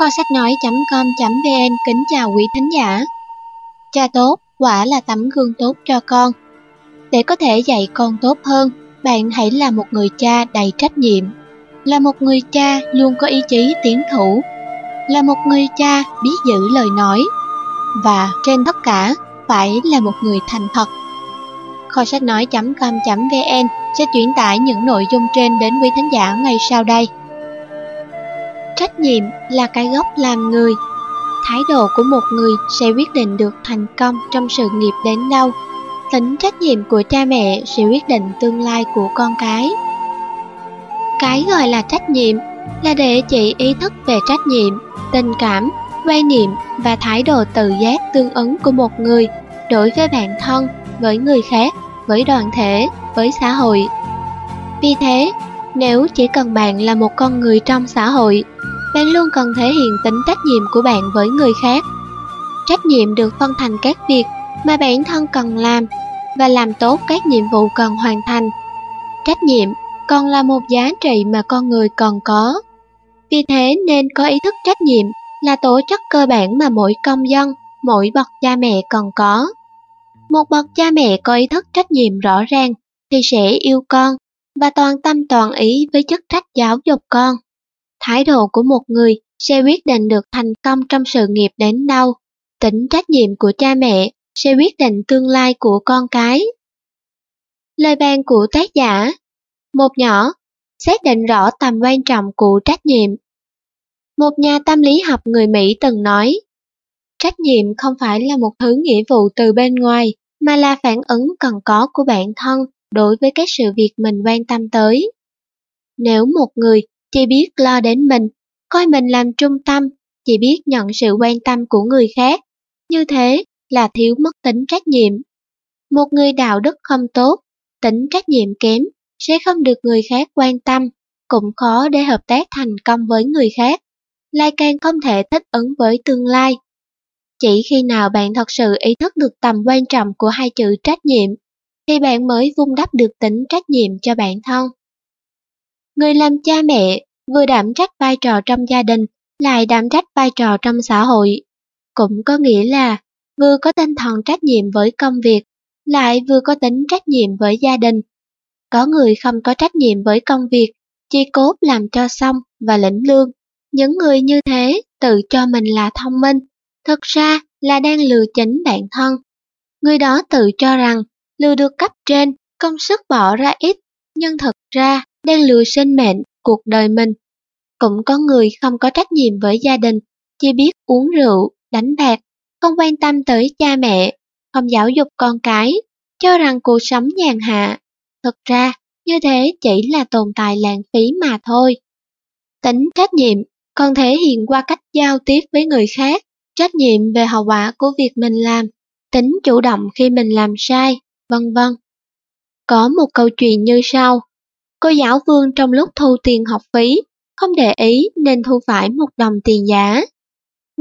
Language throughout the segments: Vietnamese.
Kho sách nói.com.vn kính chào quý thính giả. Cha tốt quả là tấm gương tốt cho con. Để có thể dạy con tốt hơn, bạn hãy là một người cha đầy trách nhiệm. Là một người cha luôn có ý chí tiến thủ. Là một người cha biết giữ lời nói. Và trên tất cả, phải là một người thành thật. Kho sách nói.com.vn sẽ chuyển tải những nội dung trên đến quý thính giả ngay sau đây. Trách nhiệm là cái gốc làm người. Thái độ của một người sẽ quyết định được thành công trong sự nghiệp đến đâu. Tính trách nhiệm của cha mẹ sẽ quyết định tương lai của con cái. Cái gọi là trách nhiệm là để chỉ ý thức về trách nhiệm, tình cảm, quan niệm và thái độ tự giác tương ứng của một người đối với bản thân, với người khác, với đoàn thể, với xã hội. Vì thế, nếu chỉ cần bạn là một con người trong xã hội bạn luôn cần thể hiện tính trách nhiệm của bạn với người khác. Trách nhiệm được phân thành các việc mà bản thân cần làm và làm tốt các nhiệm vụ cần hoàn thành. Trách nhiệm còn là một giá trị mà con người cần có. Vì thế nên có ý thức trách nhiệm là tổ chức cơ bản mà mỗi công dân, mỗi bậc cha mẹ cần có. Một bậc cha mẹ có ý thức trách nhiệm rõ ràng thì sẽ yêu con và toàn tâm toàn ý với chức trách giáo dục con. Thái độ của một người sẽ quyết định được thành công trong sự nghiệp đến đâu. Tính trách nhiệm của cha mẹ sẽ quyết định tương lai của con cái. Lời bàn của tác giả Một nhỏ, xác định rõ tầm quan trọng của trách nhiệm. Một nhà tâm lý học người Mỹ từng nói, trách nhiệm không phải là một thứ nghĩa vụ từ bên ngoài, mà là phản ứng cần có của bản thân đối với các sự việc mình quan tâm tới. Nếu một người chỉ biết lo đến mình, coi mình làm trung tâm, chỉ biết nhận sự quan tâm của người khác. Như thế là thiếu mất tính trách nhiệm. Một người đạo đức không tốt, tính trách nhiệm kém, sẽ không được người khác quan tâm, cũng khó để hợp tác thành công với người khác, lại càng không thể thích ứng với tương lai. Chỉ khi nào bạn thật sự ý thức được tầm quan trọng của hai chữ trách nhiệm, thì bạn mới vun đắp được tính trách nhiệm cho bản thân. Người làm cha mẹ vừa đảm trách vai trò trong gia đình, lại đảm trách vai trò trong xã hội. Cũng có nghĩa là vừa có tinh thần trách nhiệm với công việc, lại vừa có tính trách nhiệm với gia đình. Có người không có trách nhiệm với công việc, chỉ cốt làm cho xong và lĩnh lương. Những người như thế tự cho mình là thông minh, thực ra là đang lừa chính bản thân. Người đó tự cho rằng lừa được cấp trên, công sức bỏ ra ít, nhưng thực ra đang lừa sinh mệnh, cuộc đời mình. Cũng có người không có trách nhiệm với gia đình, chỉ biết uống rượu, đánh bạc, không quan tâm tới cha mẹ, không giáo dục con cái, cho rằng cuộc sống nhàn hạ. Thực ra, như thế chỉ là tồn tại lãng phí mà thôi. Tính trách nhiệm còn thể hiện qua cách giao tiếp với người khác, trách nhiệm về hậu quả của việc mình làm, tính chủ động khi mình làm sai, vân vân. Có một câu chuyện như sau. Cô giáo Vương trong lúc thu tiền học phí, không để ý nên thu phải một đồng tiền giả.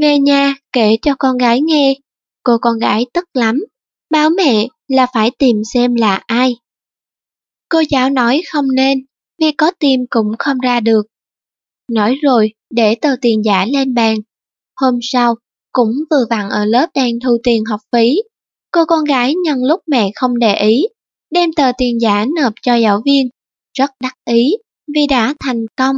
Về nhà kể cho con gái nghe, cô con gái tức lắm, báo mẹ là phải tìm xem là ai. Cô giáo nói không nên, vì có tìm cũng không ra được. Nói rồi, để tờ tiền giả lên bàn. Hôm sau, cũng vừa vặn ở lớp đang thu tiền học phí. Cô con gái nhân lúc mẹ không để ý, đem tờ tiền giả nộp cho giáo viên rất đắc ý vì đã thành công.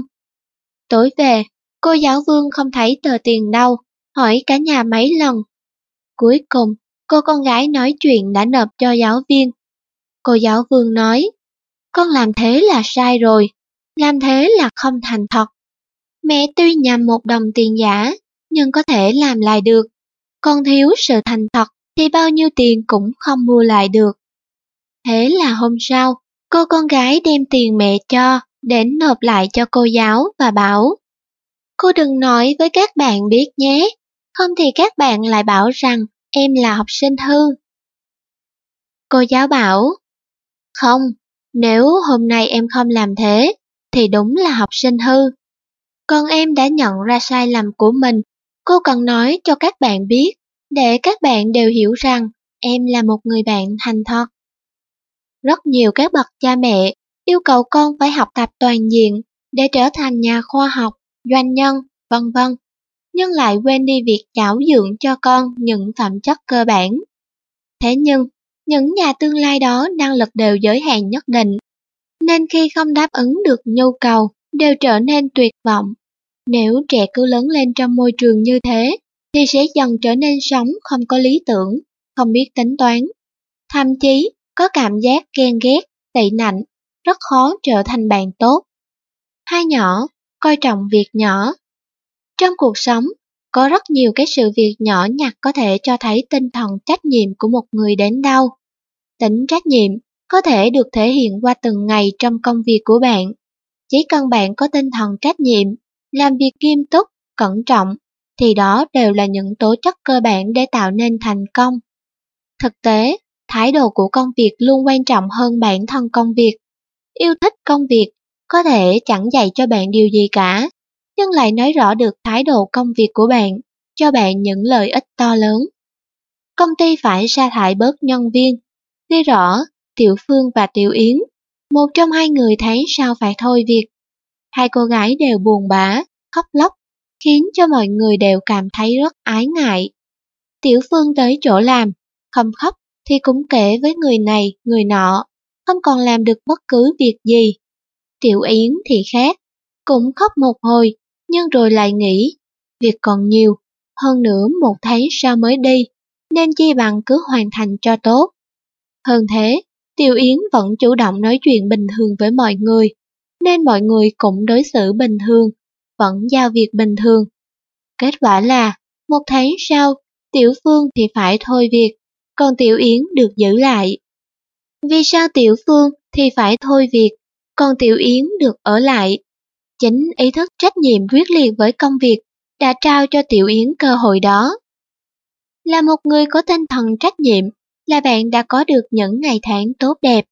Tối về, cô giáo Vương không thấy tờ tiền đâu, hỏi cả nhà mấy lần. Cuối cùng, cô con gái nói chuyện đã nộp cho giáo viên. Cô giáo Vương nói, con làm thế là sai rồi, làm thế là không thành thật. Mẹ tuy nhầm một đồng tiền giả, nhưng có thể làm lại được. Con thiếu sự thành thật thì bao nhiêu tiền cũng không mua lại được. Thế là hôm sau, Cô con gái đem tiền mẹ cho, đến nộp lại cho cô giáo và bảo Cô đừng nói với các bạn biết nhé, không thì các bạn lại bảo rằng em là học sinh hư. Cô giáo bảo, không, nếu hôm nay em không làm thế, thì đúng là học sinh hư. Còn em đã nhận ra sai lầm của mình, cô cần nói cho các bạn biết, để các bạn đều hiểu rằng em là một người bạn thành thật. Rất nhiều các bậc cha mẹ yêu cầu con phải học tập toàn diện để trở thành nhà khoa học, doanh nhân, vân vân. nhưng lại quên đi việc giáo dưỡng cho con những phẩm chất cơ bản. Thế nhưng, những nhà tương lai đó năng lực đều giới hạn nhất định, nên khi không đáp ứng được nhu cầu đều trở nên tuyệt vọng. Nếu trẻ cứ lớn lên trong môi trường như thế, thì sẽ dần trở nên sống không có lý tưởng, không biết tính toán. Thậm chí có cảm giác ghen ghét, tị nạnh, rất khó trở thành bạn tốt. Hai nhỏ, coi trọng việc nhỏ. Trong cuộc sống, có rất nhiều cái sự việc nhỏ nhặt có thể cho thấy tinh thần trách nhiệm của một người đến đâu. Tính trách nhiệm có thể được thể hiện qua từng ngày trong công việc của bạn. Chỉ cần bạn có tinh thần trách nhiệm, làm việc nghiêm túc, cẩn trọng, thì đó đều là những tố chất cơ bản để tạo nên thành công. Thực tế, thái độ của công việc luôn quan trọng hơn bản thân công việc. Yêu thích công việc có thể chẳng dạy cho bạn điều gì cả, nhưng lại nói rõ được thái độ công việc của bạn, cho bạn những lợi ích to lớn. Công ty phải sa thải bớt nhân viên. Ghi rõ, Tiểu Phương và Tiểu Yến, một trong hai người thấy sao phải thôi việc. Hai cô gái đều buồn bã, khóc lóc, khiến cho mọi người đều cảm thấy rất ái ngại. Tiểu Phương tới chỗ làm, không khóc thì cũng kể với người này, người nọ, không còn làm được bất cứ việc gì. Tiểu Yến thì khác, cũng khóc một hồi, nhưng rồi lại nghĩ, việc còn nhiều, hơn nữa một tháng sau mới đi, nên chi bằng cứ hoàn thành cho tốt. Hơn thế, Tiểu Yến vẫn chủ động nói chuyện bình thường với mọi người, nên mọi người cũng đối xử bình thường, vẫn giao việc bình thường. Kết quả là, một tháng sau, Tiểu Phương thì phải thôi việc, còn Tiểu Yến được giữ lại. Vì sao Tiểu Phương thì phải thôi việc, còn Tiểu Yến được ở lại? Chính ý thức trách nhiệm quyết liệt với công việc đã trao cho Tiểu Yến cơ hội đó. Là một người có tinh thần trách nhiệm, là bạn đã có được những ngày tháng tốt đẹp.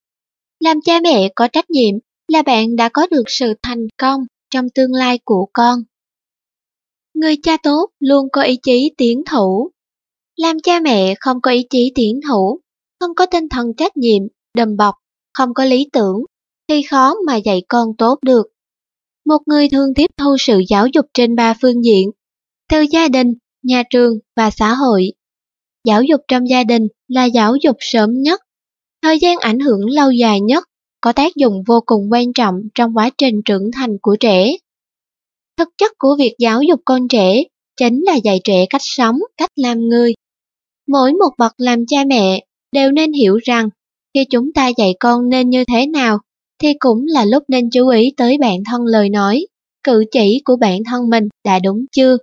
Làm cha mẹ có trách nhiệm là bạn đã có được sự thành công trong tương lai của con. Người cha tốt luôn có ý chí tiến thủ. Làm cha mẹ không có ý chí tiến thủ, không có tinh thần trách nhiệm, đầm bọc, không có lý tưởng, thì khó mà dạy con tốt được. Một người thường tiếp thu sự giáo dục trên ba phương diện, từ gia đình, nhà trường và xã hội. Giáo dục trong gia đình là giáo dục sớm nhất, thời gian ảnh hưởng lâu dài nhất, có tác dụng vô cùng quan trọng trong quá trình trưởng thành của trẻ. Thực chất của việc giáo dục con trẻ chính là dạy trẻ cách sống, cách làm người. Mỗi một bậc làm cha mẹ đều nên hiểu rằng khi chúng ta dạy con nên như thế nào thì cũng là lúc nên chú ý tới bản thân lời nói, cử chỉ của bản thân mình đã đúng chưa.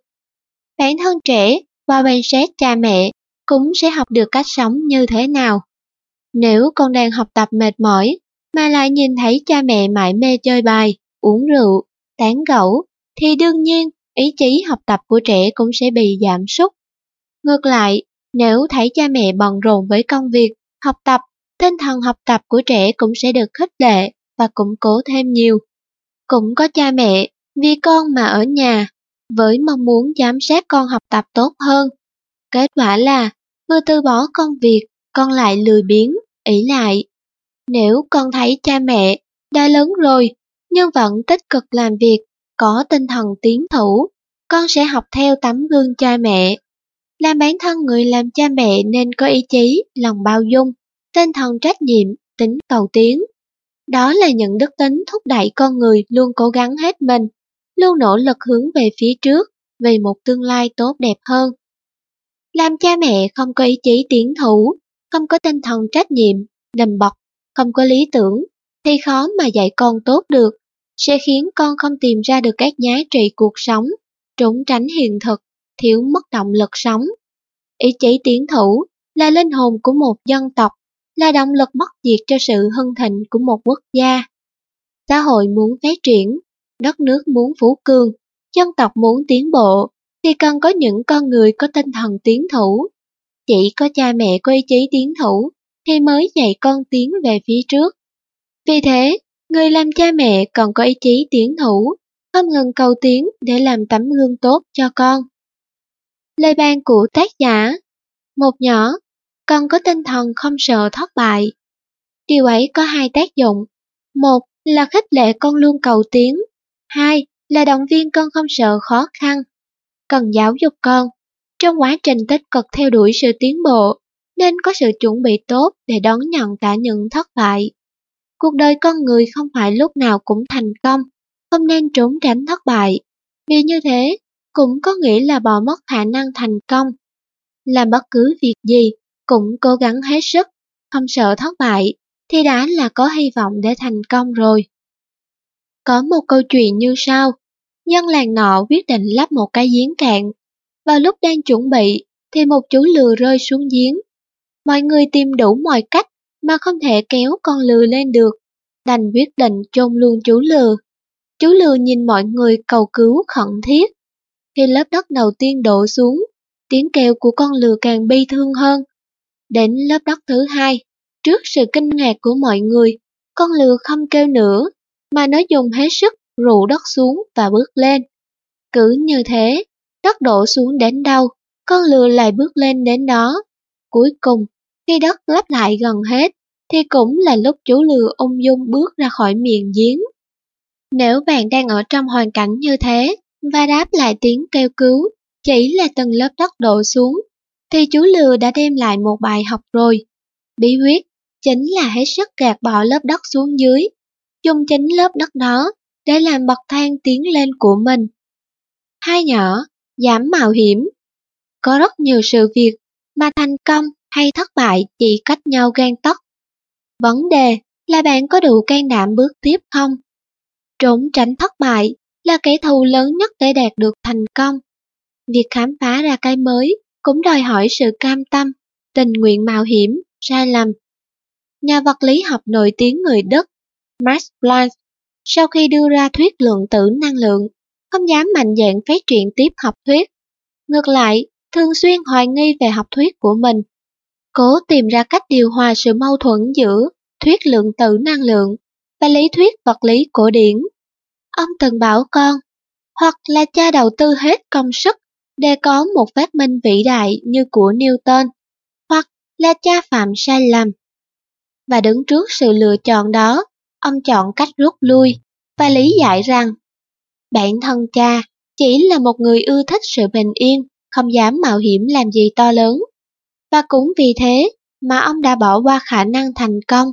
Bản thân trẻ qua quan sát cha mẹ cũng sẽ học được cách sống như thế nào. Nếu con đang học tập mệt mỏi mà lại nhìn thấy cha mẹ mãi mê chơi bài, uống rượu, tán gẫu, thì đương nhiên ý chí học tập của trẻ cũng sẽ bị giảm sút. Ngược lại, nếu thấy cha mẹ bận rộn với công việc, học tập, tinh thần học tập của trẻ cũng sẽ được khích lệ và củng cố thêm nhiều. Cũng có cha mẹ vì con mà ở nhà, với mong muốn giám sát con học tập tốt hơn. Kết quả là, vừa từ bỏ công việc, con lại lười biếng, ỷ lại. Nếu con thấy cha mẹ đã lớn rồi, nhưng vẫn tích cực làm việc, có tinh thần tiến thủ, con sẽ học theo tấm gương cha mẹ. Làm bản thân người làm cha mẹ nên có ý chí, lòng bao dung, tinh thần trách nhiệm, tính cầu tiến. Đó là những đức tính thúc đẩy con người luôn cố gắng hết mình, luôn nỗ lực hướng về phía trước, vì một tương lai tốt đẹp hơn. Làm cha mẹ không có ý chí tiến thủ, không có tinh thần trách nhiệm, đầm bọc, không có lý tưởng, thì khó mà dạy con tốt được, sẽ khiến con không tìm ra được các giá trị cuộc sống, trốn tránh hiện thực, thiếu mất động lực sống. Ý chí tiến thủ là linh hồn của một dân tộc, là động lực bất diệt cho sự hưng thịnh của một quốc gia. Xã hội muốn phát triển, đất nước muốn phú cường, dân tộc muốn tiến bộ, thì cần có những con người có tinh thần tiến thủ. Chỉ có cha mẹ có ý chí tiến thủ thì mới dạy con tiến về phía trước. Vì thế, người làm cha mẹ còn có ý chí tiến thủ, không ngừng cầu tiến để làm tấm gương tốt cho con. Lời ban của tác giả Một nhỏ, con có tinh thần không sợ thất bại. Điều ấy có hai tác dụng. Một là khích lệ con luôn cầu tiến. Hai là động viên con không sợ khó khăn. cần giáo dục con. Trong quá trình tích cực theo đuổi sự tiến bộ, nên có sự chuẩn bị tốt để đón nhận cả những thất bại. Cuộc đời con người không phải lúc nào cũng thành công, không nên trốn tránh thất bại. Vì như thế, cũng có nghĩa là bỏ mất khả năng thành công. Làm bất cứ việc gì, cũng cố gắng hết sức, không sợ thất bại, thì đã là có hy vọng để thành công rồi. Có một câu chuyện như sau, dân làng nọ quyết định lắp một cái giếng cạn. Vào lúc đang chuẩn bị, thì một chú lừa rơi xuống giếng. Mọi người tìm đủ mọi cách mà không thể kéo con lừa lên được, đành quyết định chôn luôn chú lừa. Chú lừa nhìn mọi người cầu cứu khẩn thiết. Khi lớp đất đầu tiên đổ xuống, tiếng kêu của con lừa càng bi thương hơn. Đến lớp đất thứ hai, trước sự kinh ngạc của mọi người, con lừa không kêu nữa, mà nó dùng hết sức rụ đất xuống và bước lên. Cứ như thế, đất đổ xuống đến đâu, con lừa lại bước lên đến đó. Cuối cùng, khi đất lấp lại gần hết, thì cũng là lúc chú lừa ung dung bước ra khỏi miệng giếng. Nếu bạn đang ở trong hoàn cảnh như thế, và đáp lại tiếng kêu cứu, chỉ là từng lớp đất đổ xuống, thì chú lừa đã đem lại một bài học rồi. Bí quyết chính là hết sức gạt bỏ lớp đất xuống dưới, dùng chính lớp đất đó để làm bậc thang tiến lên của mình. Hai nhỏ, giảm mạo hiểm. Có rất nhiều sự việc mà thành công hay thất bại chỉ cách nhau gan tóc. Vấn đề là bạn có đủ can đảm bước tiếp không? Trốn tránh thất bại là kẻ thù lớn nhất để đạt được thành công. Việc khám phá ra cái mới cũng đòi hỏi sự cam tâm, tình nguyện mạo hiểm, sai lầm. Nhà vật lý học nổi tiếng người Đức Max Planck sau khi đưa ra thuyết lượng tử năng lượng, không dám mạnh dạn phát triển tiếp học thuyết. Ngược lại, thường xuyên hoài nghi về học thuyết của mình. Cố tìm ra cách điều hòa sự mâu thuẫn giữa thuyết lượng tử năng lượng và lý thuyết vật lý cổ điển. Ông từng bảo con, hoặc là cha đầu tư hết công sức để có một phát minh vĩ đại như của Newton, hoặc là cha phạm sai lầm. Và đứng trước sự lựa chọn đó, ông chọn cách rút lui và lý giải rằng bản thân cha chỉ là một người ưa thích sự bình yên, không dám mạo hiểm làm gì to lớn. Và cũng vì thế mà ông đã bỏ qua khả năng thành công.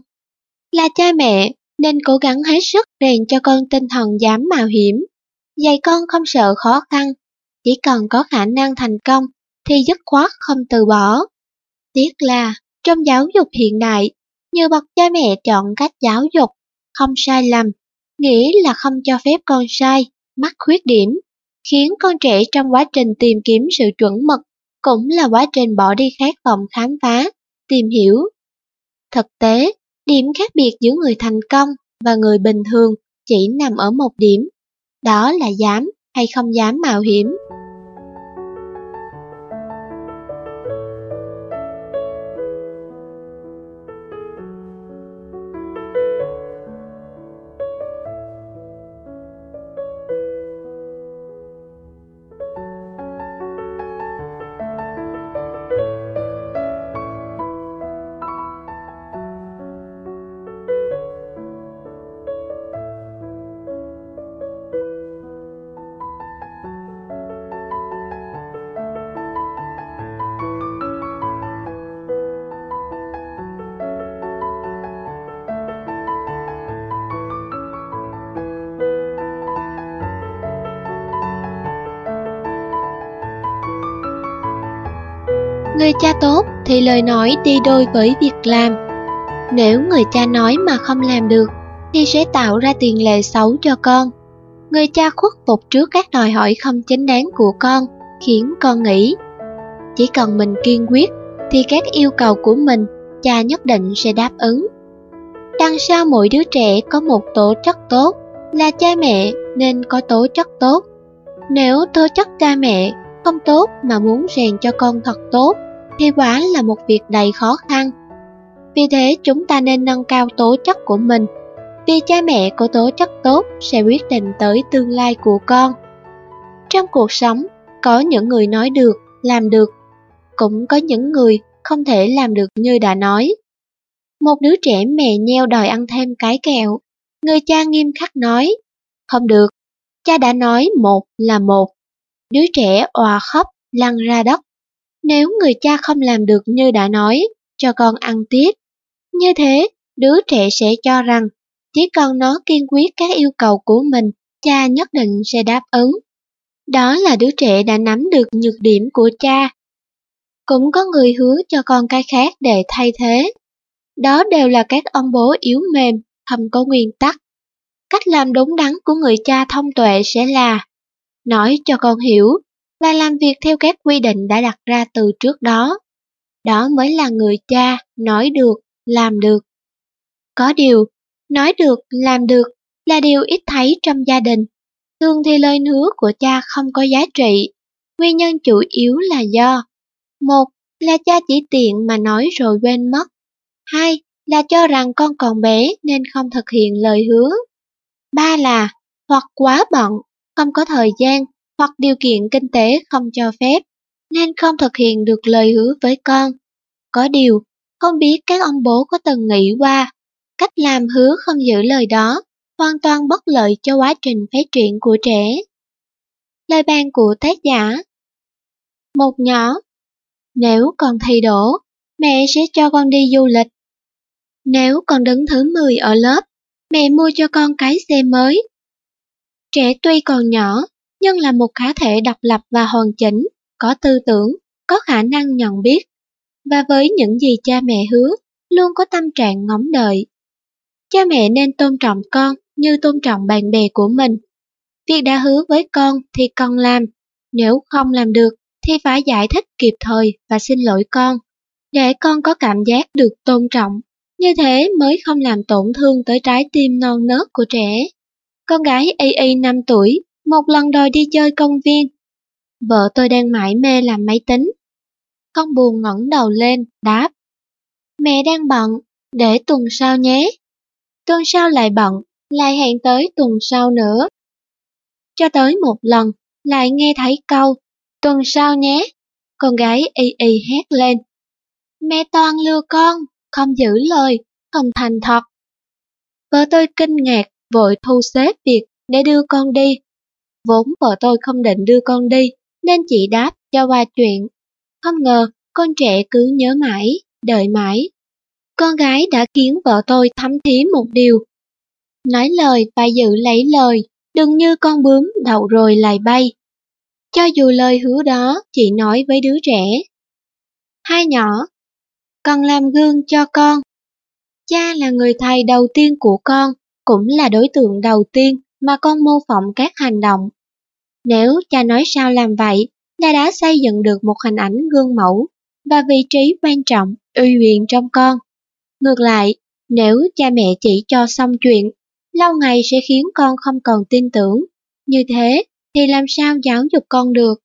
Là cha mẹ nên cố gắng hết sức rèn cho con tinh thần dám mạo hiểm. Dạy con không sợ khó khăn, chỉ cần có khả năng thành công thì dứt khoát không từ bỏ. Tiếc là trong giáo dục hiện đại, nhiều bậc cha mẹ chọn cách giáo dục không sai lầm, nghĩa là không cho phép con sai, mắc khuyết điểm, khiến con trẻ trong quá trình tìm kiếm sự chuẩn mực cũng là quá trình bỏ đi khát vọng khám phá, tìm hiểu. Thực tế, điểm khác biệt giữa người thành công và người bình thường chỉ nằm ở một điểm, đó là dám hay không dám mạo hiểm. Cha tốt thì lời nói đi đôi với việc làm. Nếu người cha nói mà không làm được, thì sẽ tạo ra tiền lệ xấu cho con. Người cha khuất phục trước các đòi hỏi không chính đáng của con, khiến con nghĩ. Chỉ cần mình kiên quyết, thì các yêu cầu của mình, cha nhất định sẽ đáp ứng. Đằng sau mỗi đứa trẻ có một tố chất tốt, là cha mẹ nên có tố chất tốt. Nếu tố chất cha mẹ không tốt mà muốn rèn cho con thật tốt, Thi quả là một việc đầy khó khăn. Vì thế chúng ta nên nâng cao tố chất của mình, vì cha mẹ có tố chất tốt sẽ quyết định tới tương lai của con. Trong cuộc sống, có những người nói được, làm được, cũng có những người không thể làm được như đã nói. Một đứa trẻ mè nheo đòi ăn thêm cái kẹo, người cha nghiêm khắc nói, không được, cha đã nói một là một. đứa trẻ òa khóc, lăn ra đất. Nếu người cha không làm được như đã nói, cho con ăn tiếp. Như thế, đứa trẻ sẽ cho rằng chỉ cần nó kiên quyết các yêu cầu của mình, cha nhất định sẽ đáp ứng. Đó là đứa trẻ đã nắm được nhược điểm của cha. Cũng có người hứa cho con cái khác để thay thế. Đó đều là các ông bố yếu mềm, không có nguyên tắc. Cách làm đúng đắn của người cha thông tuệ sẽ là nói cho con hiểu và làm việc theo các quy định đã đặt ra từ trước đó. Đó mới là người cha nói được, làm được. Có điều, nói được, làm được là điều ít thấy trong gia đình. Thường thì lời hứa của cha không có giá trị. Nguyên nhân chủ yếu là do một là cha chỉ tiện mà nói rồi quên mất. Hai là cho rằng con còn bé nên không thực hiện lời hứa. Ba là hoặc quá bận, không có thời gian, hoặc điều kiện kinh tế không cho phép, nên không thực hiện được lời hứa với con. Có điều, không biết các ông bố có từng nghĩ qua, cách làm hứa không giữ lời đó hoàn toàn bất lợi cho quá trình phát triển của trẻ. Lời bàn của tác giả Một nhỏ Nếu còn thi đổ, mẹ sẽ cho con đi du lịch. Nếu con đứng thứ 10 ở lớp, mẹ mua cho con cái xe mới. Trẻ tuy còn nhỏ, nhưng là một cá thể độc lập và hoàn chỉnh, có tư tưởng, có khả năng nhận biết. Và với những gì cha mẹ hứa, luôn có tâm trạng ngóng đợi. Cha mẹ nên tôn trọng con như tôn trọng bạn bè của mình. Việc đã hứa với con thì con làm, nếu không làm được thì phải giải thích kịp thời và xin lỗi con, để con có cảm giác được tôn trọng. Như thế mới không làm tổn thương tới trái tim non nớt của trẻ. Con gái AA 5 tuổi, một lần đòi đi chơi công viên. Vợ tôi đang mãi mê làm máy tính. Con buồn ngẩng đầu lên, đáp. Mẹ đang bận, để tuần sau nhé. Tuần sau lại bận, lại hẹn tới tuần sau nữa. Cho tới một lần, lại nghe thấy câu, tuần sau nhé. Con gái y y hét lên. Mẹ toàn lừa con, không giữ lời, không thành thật. Vợ tôi kinh ngạc, vội thu xếp việc để đưa con đi. Vốn vợ tôi không định đưa con đi, nên chỉ đáp cho qua chuyện. Không ngờ, con trẻ cứ nhớ mãi, đợi mãi. Con gái đã khiến vợ tôi thấm thí một điều. Nói lời phải giữ lấy lời, đừng như con bướm đậu rồi lại bay. Cho dù lời hứa đó chỉ nói với đứa trẻ. Hai nhỏ, cần làm gương cho con. Cha là người thầy đầu tiên của con, cũng là đối tượng đầu tiên mà con mô phỏng các hành động. Nếu cha nói sao làm vậy, là đã xây dựng được một hình ảnh gương mẫu và vị trí quan trọng, uy quyền trong con. Ngược lại, nếu cha mẹ chỉ cho xong chuyện, lâu ngày sẽ khiến con không còn tin tưởng. Như thế thì làm sao giáo dục con được?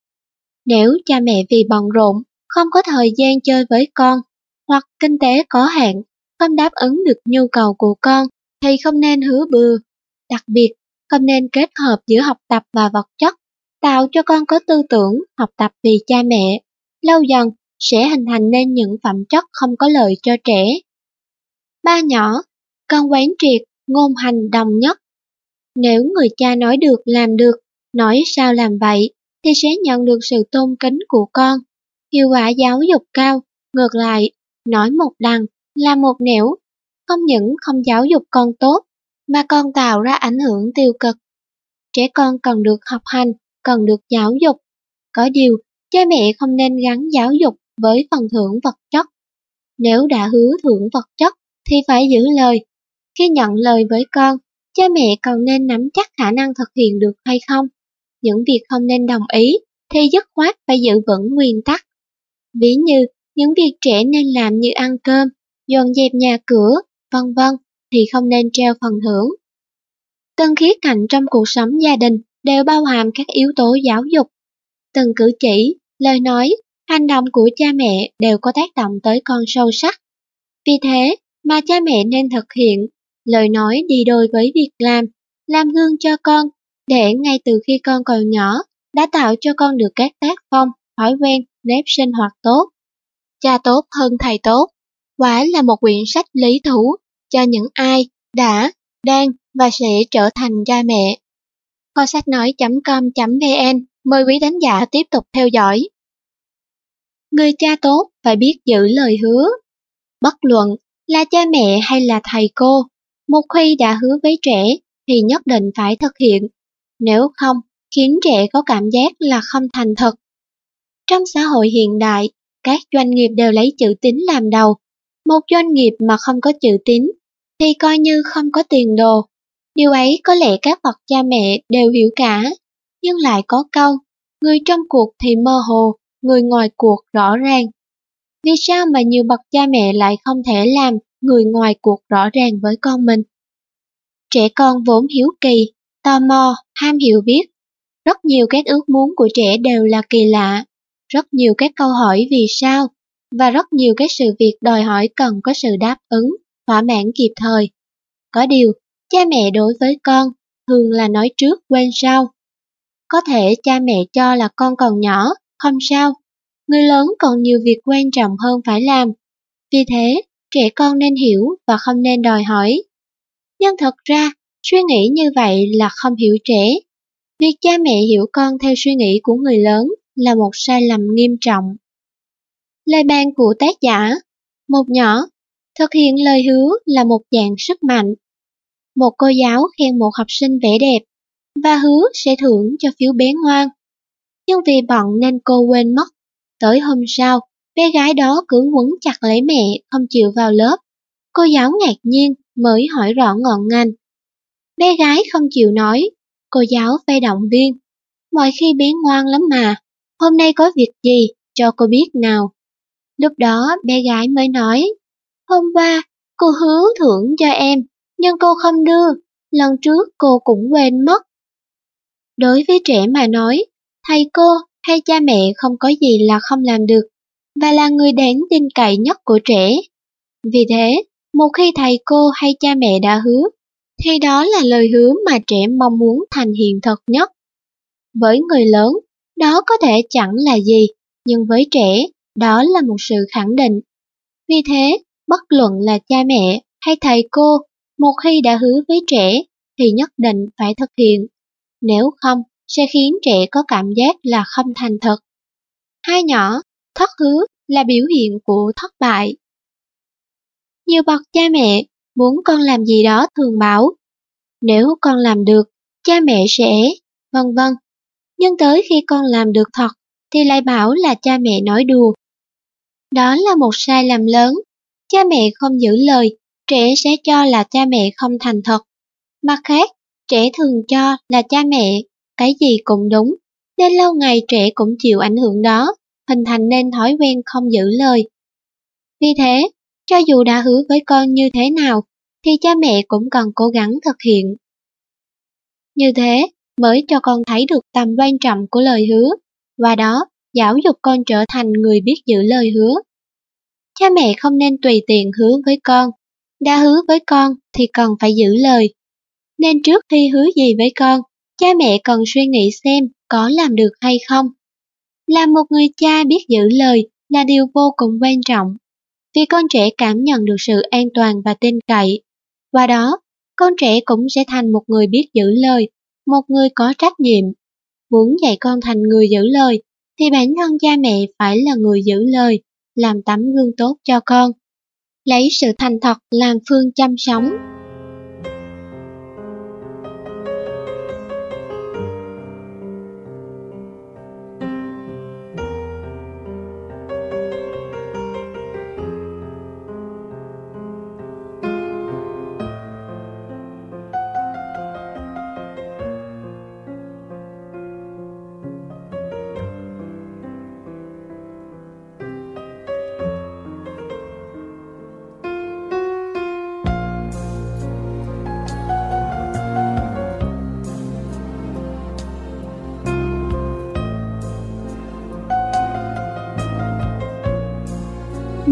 Nếu cha mẹ vì bận rộn, không có thời gian chơi với con, hoặc kinh tế có hạn, không đáp ứng được nhu cầu của con, thì không nên hứa bừa. Đặc biệt, không nên kết hợp giữa học tập và vật chất, tạo cho con có tư tưởng học tập vì cha mẹ. Lâu dần, sẽ hình thành nên những phẩm chất không có lợi cho trẻ. Ba nhỏ, con quán triệt, ngôn hành đồng nhất. Nếu người cha nói được làm được, nói sao làm vậy, thì sẽ nhận được sự tôn kính của con. Hiệu quả giáo dục cao, ngược lại, nói một đằng, làm một nẻo, không những không giáo dục con tốt, mà còn tạo ra ảnh hưởng tiêu cực. Trẻ con cần được học hành, cần được giáo dục. Có điều, cha mẹ không nên gắn giáo dục với phần thưởng vật chất. Nếu đã hứa thưởng vật chất thì phải giữ lời. Khi nhận lời với con, cha mẹ còn nên nắm chắc khả năng thực hiện được hay không. Những việc không nên đồng ý thì dứt khoát phải giữ vững nguyên tắc. Ví như những việc trẻ nên làm như ăn cơm, dọn dẹp nhà cửa, vân vân thì không nên treo phần thưởng. Từng khía cạnh trong cuộc sống gia đình đều bao hàm các yếu tố giáo dục. Từng cử chỉ, lời nói, hành động của cha mẹ đều có tác động tới con sâu sắc. Vì thế mà cha mẹ nên thực hiện lời nói đi đôi với việc làm, làm gương cho con, để ngay từ khi con còn nhỏ đã tạo cho con được các tác phong, thói quen, nếp sinh hoạt tốt. Cha tốt hơn thầy tốt, quả là một quyển sách lý thủ cho những ai đã, đang và sẽ trở thành cha mẹ. Kho sách nói.com.vn Mời quý thánh giả tiếp tục theo dõi. Người cha tốt phải biết giữ lời hứa. Bất luận là cha mẹ hay là thầy cô, một khi đã hứa với trẻ thì nhất định phải thực hiện. Nếu không, khiến trẻ có cảm giác là không thành thật. Trong xã hội hiện đại, các doanh nghiệp đều lấy chữ tín làm đầu. Một doanh nghiệp mà không có chữ tín thì coi như không có tiền đồ. Điều ấy có lẽ các bậc cha mẹ đều hiểu cả, nhưng lại có câu, người trong cuộc thì mơ hồ, người ngoài cuộc rõ ràng. Vì sao mà nhiều bậc cha mẹ lại không thể làm người ngoài cuộc rõ ràng với con mình? Trẻ con vốn hiếu kỳ, tò mò, ham hiểu biết. Rất nhiều các ước muốn của trẻ đều là kỳ lạ, rất nhiều các câu hỏi vì sao, và rất nhiều các sự việc đòi hỏi cần có sự đáp ứng, thỏa mãn kịp thời. Có điều, cha mẹ đối với con thường là nói trước quên sau. Có thể cha mẹ cho là con còn nhỏ, không sao. Người lớn còn nhiều việc quan trọng hơn phải làm. Vì thế, trẻ con nên hiểu và không nên đòi hỏi. Nhưng thật ra, suy nghĩ như vậy là không hiểu trẻ. Việc cha mẹ hiểu con theo suy nghĩ của người lớn là một sai lầm nghiêm trọng. Lời ban của tác giả Một nhỏ, thực hiện lời hứa là một dạng sức mạnh. Một cô giáo khen một học sinh vẽ đẹp và hứa sẽ thưởng cho phiếu bé ngoan. Nhưng vì bận nên cô quên mất. Tới hôm sau, bé gái đó cứ quấn chặt lấy mẹ không chịu vào lớp. Cô giáo ngạc nhiên mới hỏi rõ ngọn ngành. Bé gái không chịu nói, cô giáo phê động viên. Mọi khi bé ngoan lắm mà, hôm nay có việc gì, cho cô biết nào. Lúc đó bé gái mới nói, hôm qua cô hứa thưởng cho em, nhưng cô không đưa, lần trước cô cũng quên mất. Đối với trẻ mà nói, thầy cô hay cha mẹ không có gì là không làm được, và là người đáng tin cậy nhất của trẻ. Vì thế, một khi thầy cô hay cha mẹ đã hứa, thì đó là lời hứa mà trẻ mong muốn thành hiện thực nhất. Với người lớn, đó có thể chẳng là gì, nhưng với trẻ, đó là một sự khẳng định. Vì thế, bất luận là cha mẹ hay thầy cô, một khi đã hứa với trẻ thì nhất định phải thực hiện. Nếu không, sẽ khiến trẻ có cảm giác là không thành thật. Hai nhỏ, thất hứa là biểu hiện của thất bại. Nhiều bậc cha mẹ muốn con làm gì đó thường bảo, nếu con làm được, cha mẹ sẽ, vân vân. Nhưng tới khi con làm được thật, thì lại bảo là cha mẹ nói đùa. Đó là một sai lầm lớn. Cha mẹ không giữ lời, trẻ sẽ cho là cha mẹ không thành thật. Mặt khác, trẻ thường cho là cha mẹ, cái gì cũng đúng, nên lâu ngày trẻ cũng chịu ảnh hưởng đó, hình thành nên thói quen không giữ lời. Vì thế, cho dù đã hứa với con như thế nào, thì cha mẹ cũng cần cố gắng thực hiện. Như thế mới cho con thấy được tầm quan trọng của lời hứa, và đó giáo dục con trở thành người biết giữ lời hứa. Cha mẹ không nên tùy tiện hứa với con, đã hứa với con thì cần phải giữ lời. Nên trước khi hứa gì với con, cha mẹ cần suy nghĩ xem có làm được hay không. Là một người cha biết giữ lời là điều vô cùng quan trọng, vì con trẻ cảm nhận được sự an toàn và tin cậy. Qua đó, con trẻ cũng sẽ thành một người biết giữ lời, một người có trách nhiệm. Muốn dạy con thành người giữ lời, thì bản thân cha mẹ phải là người giữ lời, làm tấm gương tốt cho con. Lấy sự thành thật làm phương chăm sống.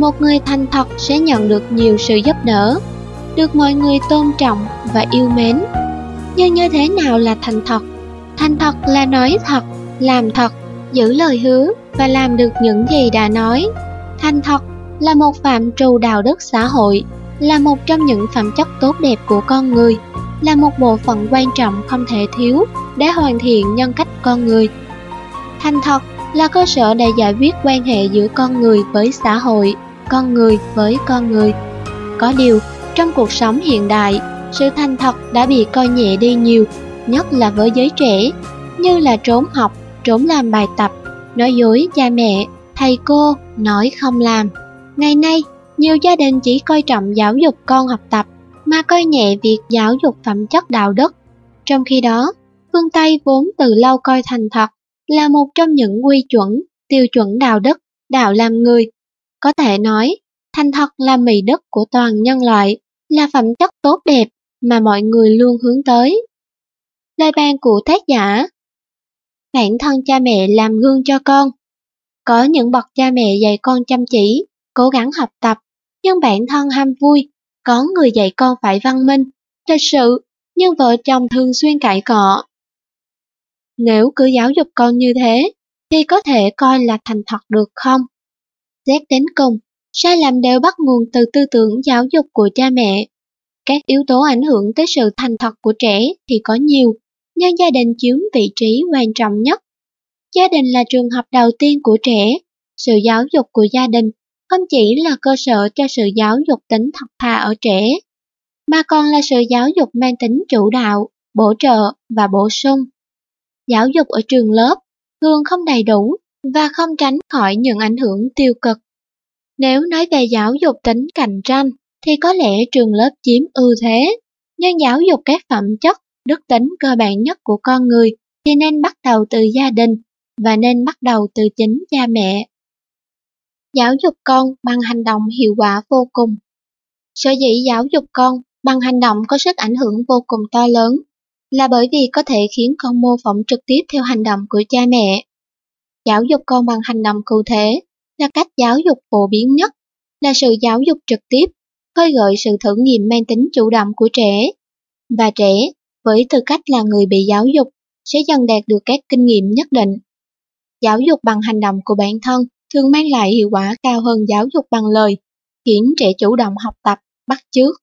Một người thành thật sẽ nhận được nhiều sự giúp đỡ, được mọi người tôn trọng và yêu mến. Nhưng như thế nào là thành thật? Thành thật là nói thật, làm thật, giữ lời hứa và làm được những gì đã nói. Thành thật là một phạm trù đạo đức xã hội, là một trong những phẩm chất tốt đẹp của con người, là một bộ phận quan trọng không thể thiếu để hoàn thiện nhân cách con người. Thành thật là cơ sở để giải quyết quan hệ giữa con người với xã hội, con người với con người. Có điều, trong cuộc sống hiện đại, sự thành thật đã bị coi nhẹ đi nhiều, nhất là với giới trẻ, như là trốn học, trốn làm bài tập, nói dối cha mẹ, thầy cô, nói không làm. Ngày nay, nhiều gia đình chỉ coi trọng giáo dục con học tập, mà coi nhẹ việc giáo dục phẩm chất đạo đức. Trong khi đó, phương Tây vốn từ lâu coi thành thật là một trong những quy chuẩn, tiêu chuẩn đạo đức, đạo làm người. Có thể nói, thành thật là mì đất của toàn nhân loại, là phẩm chất tốt đẹp mà mọi người luôn hướng tới. Lời bàn của tác giả Bản thân cha mẹ làm gương cho con Có những bậc cha mẹ dạy con chăm chỉ, cố gắng học tập, nhưng bản thân ham vui, có người dạy con phải văn minh, lịch sự, nhưng vợ chồng thường xuyên cãi cọ. Nếu cứ giáo dục con như thế, thì có thể coi là thành thật được không? Xét đến cùng, sai lầm đều bắt nguồn từ tư tưởng giáo dục của cha mẹ. Các yếu tố ảnh hưởng tới sự thành thật của trẻ thì có nhiều, nhưng gia đình chiếm vị trí quan trọng nhất. Gia đình là trường học đầu tiên của trẻ, sự giáo dục của gia đình không chỉ là cơ sở cho sự giáo dục tính thật thà ở trẻ, mà còn là sự giáo dục mang tính chủ đạo, bổ trợ và bổ sung. Giáo dục ở trường lớp thường không đầy đủ và không tránh khỏi những ảnh hưởng tiêu cực. Nếu nói về giáo dục tính cạnh tranh, thì có lẽ trường lớp chiếm ưu thế, nhưng giáo dục các phẩm chất, đức tính cơ bản nhất của con người thì nên bắt đầu từ gia đình và nên bắt đầu từ chính cha mẹ. Giáo dục con bằng hành động hiệu quả vô cùng. Sở dĩ giáo dục con bằng hành động có sức ảnh hưởng vô cùng to lớn là bởi vì có thể khiến con mô phỏng trực tiếp theo hành động của cha mẹ. Giáo dục con bằng hành động cụ thể là cách giáo dục phổ biến nhất, là sự giáo dục trực tiếp, khơi gợi sự thử nghiệm mang tính chủ động của trẻ. Và trẻ, với tư cách là người bị giáo dục, sẽ dần đạt được các kinh nghiệm nhất định. Giáo dục bằng hành động của bản thân thường mang lại hiệu quả cao hơn giáo dục bằng lời, khiến trẻ chủ động học tập, bắt chước.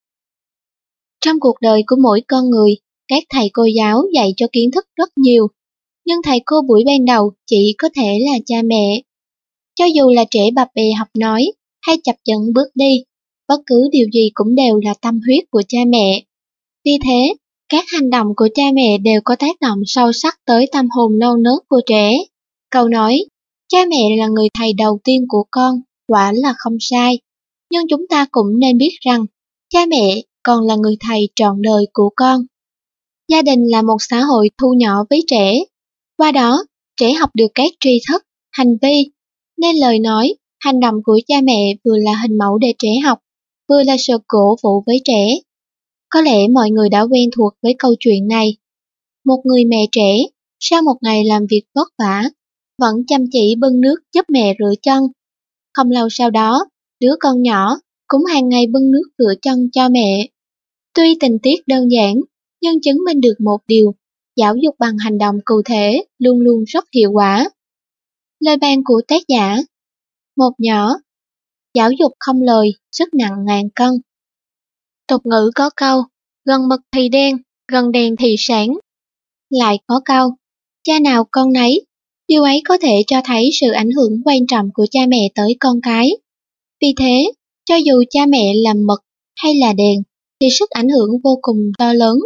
Trong cuộc đời của mỗi con người, các thầy cô giáo dạy cho kiến thức rất nhiều, nhưng thầy cô buổi ban đầu chỉ có thể là cha mẹ. Cho dù là trẻ bập bè học nói hay chập chững bước đi, bất cứ điều gì cũng đều là tâm huyết của cha mẹ. Vì thế, các hành động của cha mẹ đều có tác động sâu sắc tới tâm hồn non nớt của trẻ. Câu nói, cha mẹ là người thầy đầu tiên của con, quả là không sai. Nhưng chúng ta cũng nên biết rằng, cha mẹ còn là người thầy trọn đời của con. Gia đình là một xã hội thu nhỏ với trẻ. Qua đó, trẻ học được các tri thức, hành vi, nên lời nói, hành động của cha mẹ vừa là hình mẫu để trẻ học, vừa là sự cổ vũ với trẻ. Có lẽ mọi người đã quen thuộc với câu chuyện này. Một người mẹ trẻ, sau một ngày làm việc vất vả, vẫn chăm chỉ bưng nước giúp mẹ rửa chân. Không lâu sau đó, đứa con nhỏ cũng hàng ngày bưng nước rửa chân cho mẹ. Tuy tình tiết đơn giản, nhưng chứng minh được một điều, giáo dục bằng hành động cụ thể luôn luôn rất hiệu quả. Lời bàn của tác giả Một nhỏ Giáo dục không lời, sức nặng ngàn cân. Tục ngữ có câu, gần mực thì đen, gần đèn thì sáng. Lại có câu, cha nào con nấy, điều ấy có thể cho thấy sự ảnh hưởng quan trọng của cha mẹ tới con cái. Vì thế, cho dù cha mẹ là mực hay là đèn, thì sức ảnh hưởng vô cùng to lớn.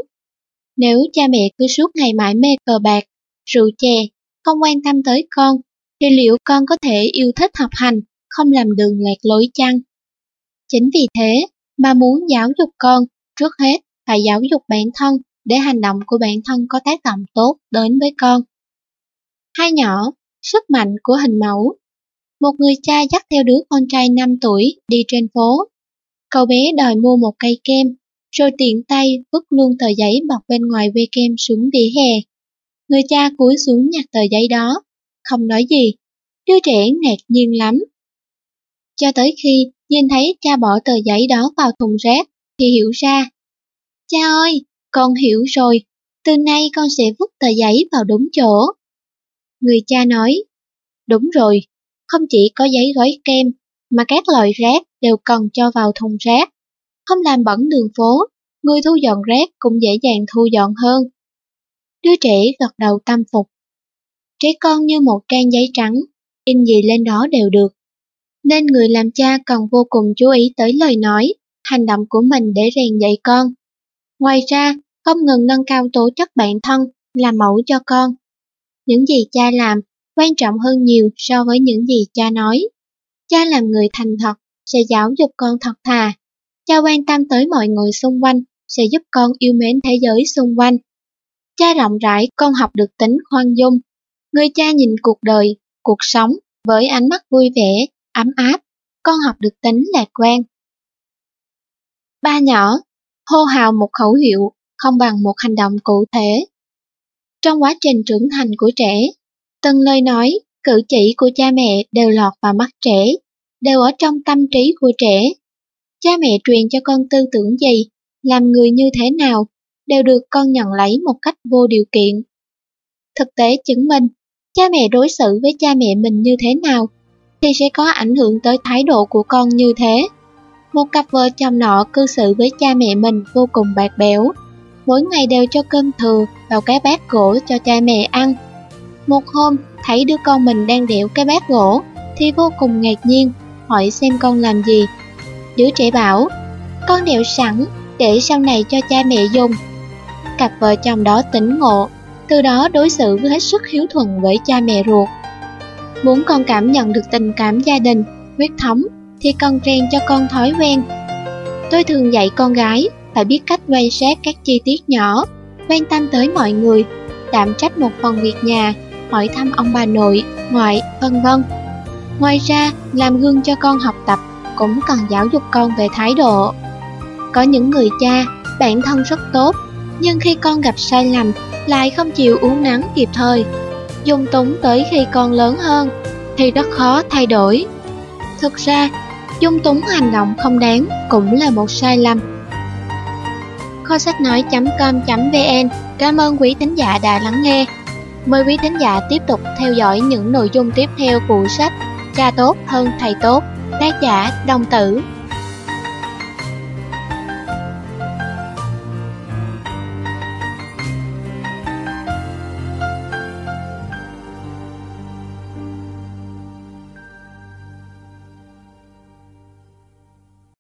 Nếu cha mẹ cứ suốt ngày mãi mê cờ bạc, rượu chè, không quan tâm tới con, thì liệu con có thể yêu thích học hành, không làm đường lạc lối chăng? Chính vì thế mà muốn giáo dục con, trước hết phải giáo dục bản thân để hành động của bản thân có tác động tốt đến với con. Hai nhỏ, sức mạnh của hình mẫu. Một người cha dắt theo đứa con trai 5 tuổi đi trên phố. Cậu bé đòi mua một cây kem rồi tiện tay vứt luôn tờ giấy bọc bên ngoài que kem xuống vỉa hè. Người cha cúi xuống nhặt tờ giấy đó, không nói gì, đứa trẻ ngạc nhiên lắm. Cho tới khi nhìn thấy cha bỏ tờ giấy đó vào thùng rác, thì hiểu ra. Cha ơi, con hiểu rồi, từ nay con sẽ vứt tờ giấy vào đúng chỗ. Người cha nói, đúng rồi, không chỉ có giấy gói kem, mà các loại rác đều cần cho vào thùng rác không làm bẩn đường phố, người thu dọn rác cũng dễ dàng thu dọn hơn. Đứa trẻ gật đầu tâm phục. Trẻ con như một trang giấy trắng, in gì lên đó đều được. Nên người làm cha cần vô cùng chú ý tới lời nói, hành động của mình để rèn dạy con. Ngoài ra, không ngừng nâng cao tố chất bản thân, làm mẫu cho con. Những gì cha làm quan trọng hơn nhiều so với những gì cha nói. Cha làm người thành thật, sẽ giáo dục con thật thà. Cha quan tâm tới mọi người xung quanh, sẽ giúp con yêu mến thế giới xung quanh. Cha rộng rãi, con học được tính khoan dung. Người cha nhìn cuộc đời, cuộc sống với ánh mắt vui vẻ, ấm áp, con học được tính lạc quan. Ba nhỏ, hô hào một khẩu hiệu không bằng một hành động cụ thể. Trong quá trình trưởng thành của trẻ, từng lời nói, cử chỉ của cha mẹ đều lọt vào mắt trẻ, đều ở trong tâm trí của trẻ. Cha mẹ truyền cho con tư tưởng gì, làm người như thế nào, đều được con nhận lấy một cách vô điều kiện. Thực tế chứng minh, cha mẹ đối xử với cha mẹ mình như thế nào, thì sẽ có ảnh hưởng tới thái độ của con như thế. Một cặp vợ chồng nọ cư xử với cha mẹ mình vô cùng bạc bẽo, mỗi ngày đều cho cơm thừa vào cái bát gỗ cho cha mẹ ăn. Một hôm, thấy đứa con mình đang đẽo cái bát gỗ, thì vô cùng ngạc nhiên, hỏi xem con làm gì. Đứa trẻ bảo, con đều sẵn, để sau này cho cha mẹ dùng. Cặp vợ chồng đó tỉnh ngộ, từ đó đối xử với hết sức hiếu thuận với cha mẹ ruột. Muốn con cảm nhận được tình cảm gia đình, huyết thống, thì cần rèn cho con thói quen. Tôi thường dạy con gái phải biết cách quan sát các chi tiết nhỏ, quan tâm tới mọi người, đảm trách một phần việc nhà, hỏi thăm ông bà nội, ngoại, vân vân. Ngoài ra, làm gương cho con học tập cũng cần giáo dục con về thái độ. Có những người cha, bản thân rất tốt, nhưng khi con gặp sai lầm lại không chịu uống nắng kịp thời, dung túng tới khi con lớn hơn thì rất khó thay đổi. Thực ra, dung túng hành động không đáng cũng là một sai lầm kho sách nói.com.vn. Cảm ơn quý thính giả đã lắng nghe. Mời quý thính giả tiếp tục theo dõi những nội dung tiếp theo của sách Cha tốt hơn thầy tốt, tác giả Đồng Tử